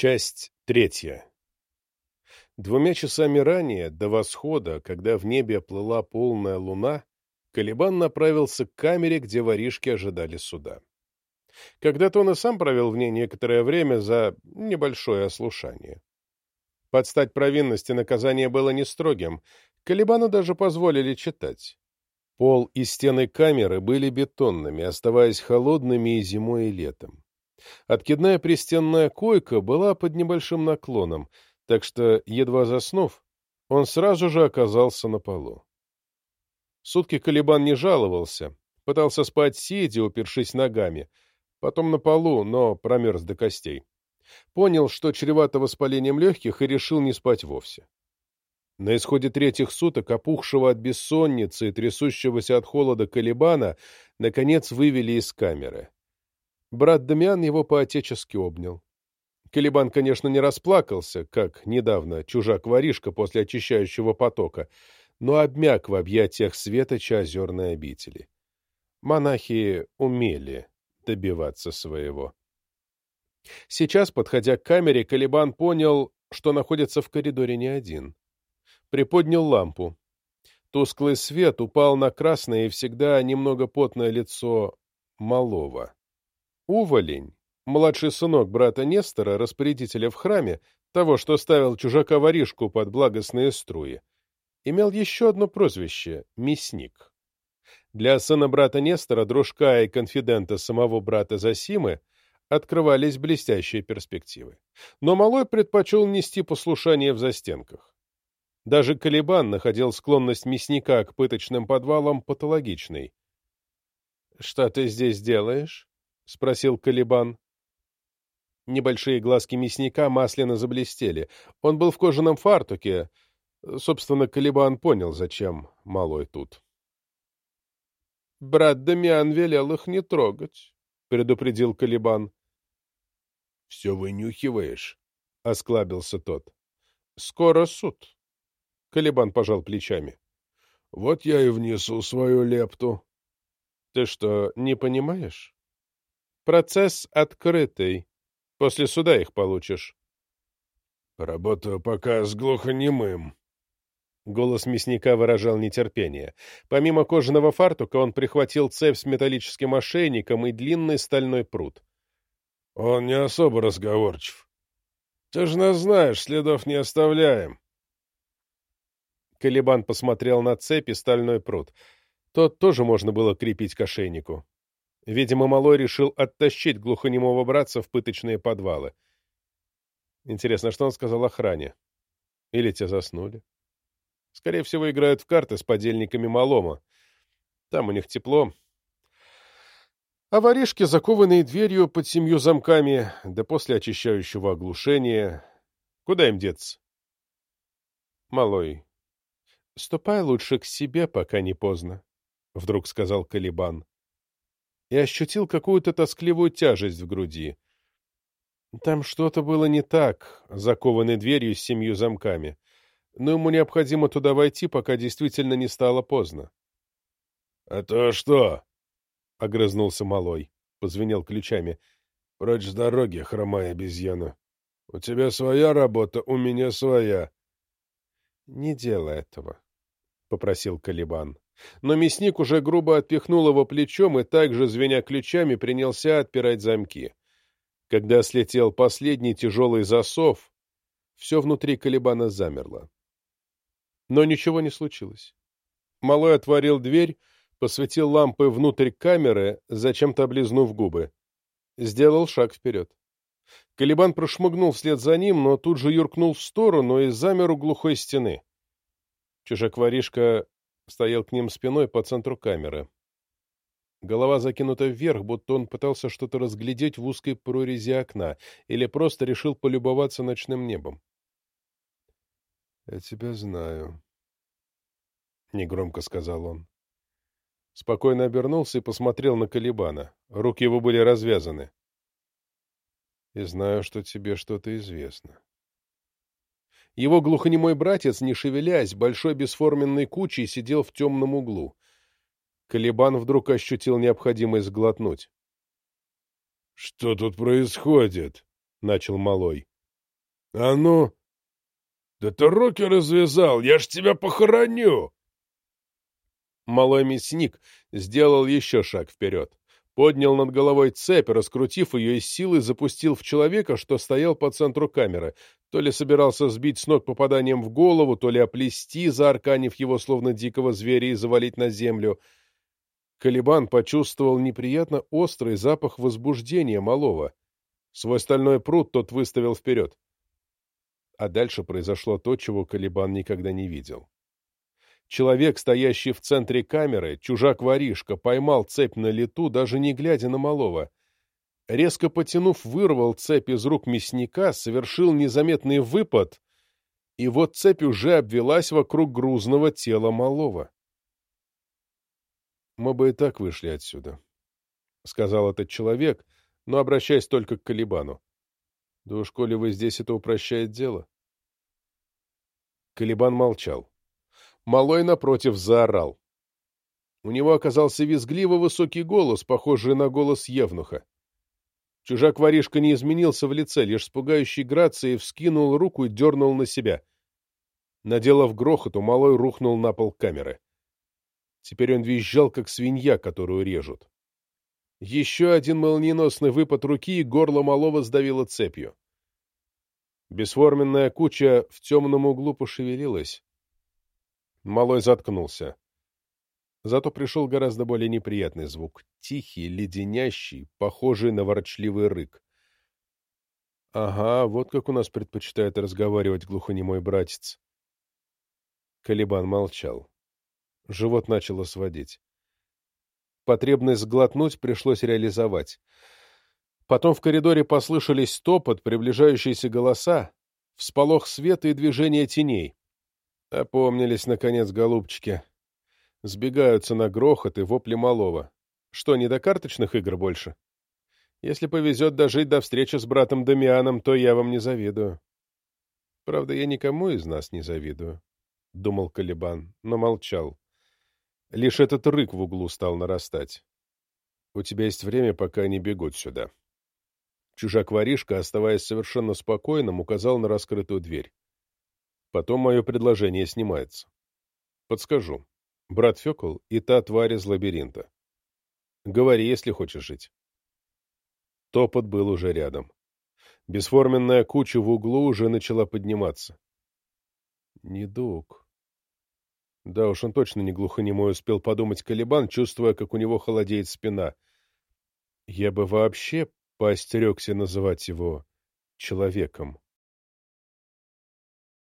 Часть третья. Двумя часами ранее, до восхода, когда в небе плыла полная луна, Калибан направился к камере, где воришки ожидали суда. Когда-то он и сам провел в ней некоторое время за небольшое ослушание. Под стать провинности наказание было не строгим, Калибану даже позволили читать. Пол и стены камеры были бетонными, оставаясь холодными и зимой, и летом. Откидная пристенная койка была под небольшим наклоном, так что, едва заснув, он сразу же оказался на полу. Сутки Калибан не жаловался, пытался спать сидя, упершись ногами, потом на полу, но промерз до костей. Понял, что чревато воспалением легких, и решил не спать вовсе. На исходе третьих суток, опухшего от бессонницы и трясущегося от холода Калибана, наконец вывели из камеры. Брат Дамиан его поотечески обнял. Калибан, конечно, не расплакался, как недавно чужак-воришка после очищающего потока, но обмяк в объятиях светоча озерной обители. Монахи умели добиваться своего. Сейчас, подходя к камере, Калибан понял, что находится в коридоре не один. Приподнял лампу. Тусклый свет упал на красное и всегда немного потное лицо малого. Уволень, младший сынок брата Нестора, распорядителя в храме, того, что ставил чужака-воришку под благостные струи, имел еще одно прозвище — Мясник. Для сына брата Нестора, дружка и конфидента самого брата Засимы, открывались блестящие перспективы. Но Малой предпочел нести послушание в застенках. Даже Калибан находил склонность мясника к пыточным подвалам патологичной. — Что ты здесь делаешь? — спросил Калибан. Небольшие глазки мясника масляно заблестели. Он был в кожаном фартуке. Собственно, Калибан понял, зачем малой тут. — Брат Дамиан велел их не трогать, — предупредил Калибан. — Все вынюхиваешь, — осклабился тот. — Скоро суд. Калибан пожал плечами. — Вот я и внесу свою лепту. — Ты что, не понимаешь? Процесс открытый. После суда их получишь. Работаю пока с глухонемым. Голос мясника выражал нетерпение. Помимо кожаного фартука он прихватил цепь с металлическим ошейником и длинный стальной пруд. Он не особо разговорчив. Ты же нас знаешь, следов не оставляем. Калибан посмотрел на цепь и стальной пруд. Тот тоже можно было крепить к ошейнику. Видимо, Малой решил оттащить глухонемого братца в пыточные подвалы. Интересно, что он сказал охране? Или те заснули? Скорее всего, играют в карты с подельниками Малома. Там у них тепло. А воришки, закованные дверью под семью замками, да после очищающего оглушения... Куда им деться? Малой, ступай лучше к себе, пока не поздно, — вдруг сказал Калибан и ощутил какую-то тоскливую тяжесть в груди. Там что-то было не так, закованной дверью с семью замками, но ему необходимо туда войти, пока действительно не стало поздно. — А то что? — огрызнулся малой, позвенел ключами. — Прочь с дороги, хромая обезьяна. У тебя своя работа, у меня своя. — Не делай этого, — попросил Калибан но мясник уже грубо отпихнул его плечом и также, звеня ключами, принялся отпирать замки. Когда слетел последний тяжелый засов, все внутри колебана замерло. Но ничего не случилось. Малой отворил дверь, посветил лампой внутрь камеры, зачем-то облизнув губы. Сделал шаг вперед. Калибан прошмыгнул вслед за ним, но тут же юркнул в сторону и замер у глухой стены. Чужак-воришка стоял к ним спиной по центру камеры. Голова закинута вверх, будто он пытался что-то разглядеть в узкой прорези окна или просто решил полюбоваться ночным небом. — Я тебя знаю, — негромко сказал он. Спокойно обернулся и посмотрел на Калибана. Руки его были развязаны. — И знаю, что тебе что-то известно. Его глухонемой братец, не шевелясь, большой бесформенной кучей сидел в темном углу. Калибан вдруг ощутил необходимость сглотнуть. — Что тут происходит? — начал Малой. — А ну! Да ты руки развязал, я ж тебя похороню! Малой мясник сделал еще шаг вперед поднял над головой цепь, раскрутив ее из силы, запустил в человека, что стоял по центру камеры. То ли собирался сбить с ног попаданием в голову, то ли оплести, заарканив его, словно дикого зверя, и завалить на землю. Калибан почувствовал неприятно острый запах возбуждения малого. Свой стальной пруд тот выставил вперед. А дальше произошло то, чего Калибан никогда не видел. Человек, стоящий в центре камеры, чужак-воришка, поймал цепь на лету, даже не глядя на малого. Резко потянув, вырвал цепь из рук мясника, совершил незаметный выпад, и вот цепь уже обвелась вокруг грузного тела малого. «Мы бы и так вышли отсюда», — сказал этот человек, но обращаясь только к Калибану. «Да уж, коли вы здесь, это упрощает дело». Калибан молчал. Малой, напротив, заорал. У него оказался визгливо высокий голос, похожий на голос Евнуха. Чужак-воришка не изменился в лице, лишь с пугающей грацией вскинул руку и дернул на себя. Наделав грохоту, Малой рухнул на пол камеры. Теперь он визжал, как свинья, которую режут. Еще один молниеносный выпад руки, и горло Малого сдавило цепью. Бесформенная куча в темном углу пошевелилась. Малой заткнулся. Зато пришел гораздо более неприятный звук. Тихий, леденящий, похожий на ворчливый рык. Ага, вот как у нас предпочитает разговаривать глухонемой братец. Калибан молчал. Живот начало сводить. Потребность сглотнуть пришлось реализовать. Потом в коридоре послышались топот, приближающиеся голоса, всполох света и движение теней. Опомнились, наконец, голубчики. Сбегаются на грохот и вопли малого. Что, не до карточных игр больше? Если повезет дожить до встречи с братом Дамианом, то я вам не завидую. Правда, я никому из нас не завидую, — думал Калибан, но молчал. Лишь этот рык в углу стал нарастать. У тебя есть время, пока они бегут сюда. Чужак-воришка, оставаясь совершенно спокойным, указал на раскрытую дверь. Потом мое предложение снимается. Подскажу. Брат Фекл и та тварь из лабиринта. Говори, если хочешь жить. Топот был уже рядом. Бесформенная куча в углу уже начала подниматься. Недуг. Да уж, он точно не глухонемой успел подумать Калибан, чувствуя, как у него холодеет спина. Я бы вообще поостерегся называть его человеком.